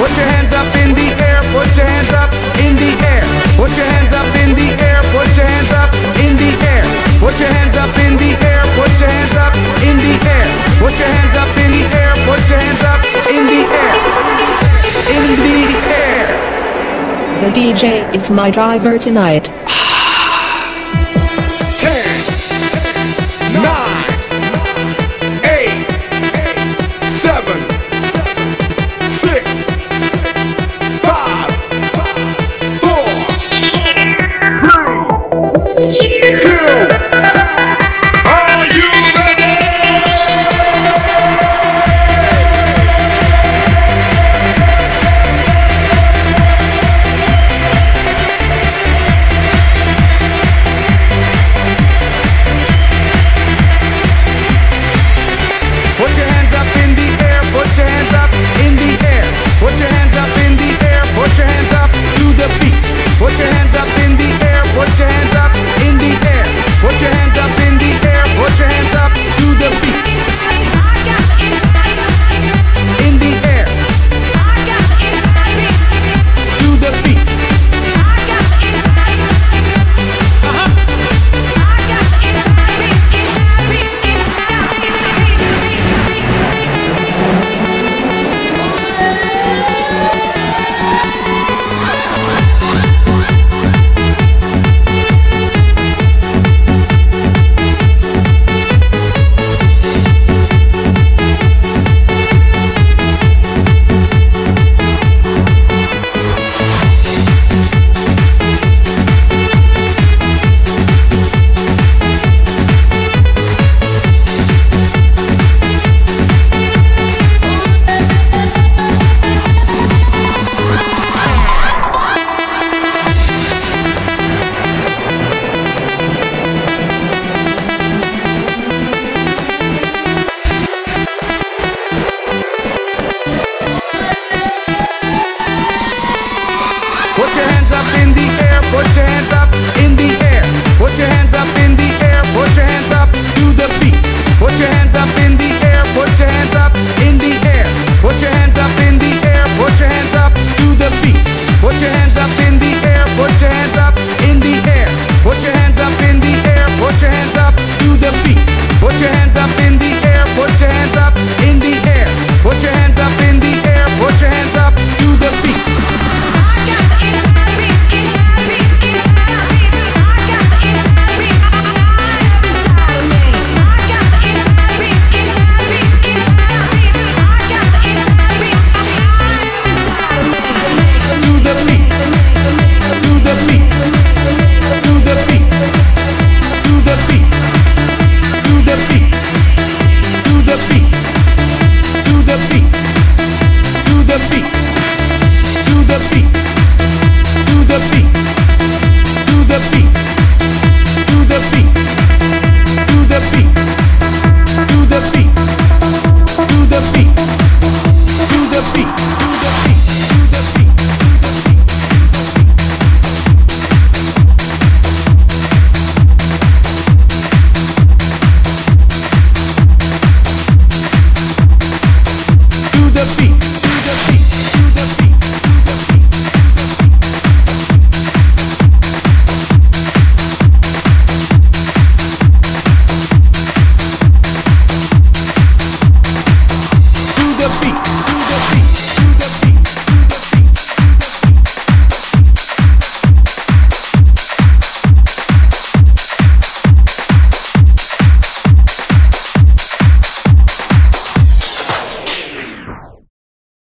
Put your hands up. In- The DJ is my driver tonight. What